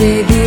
baby.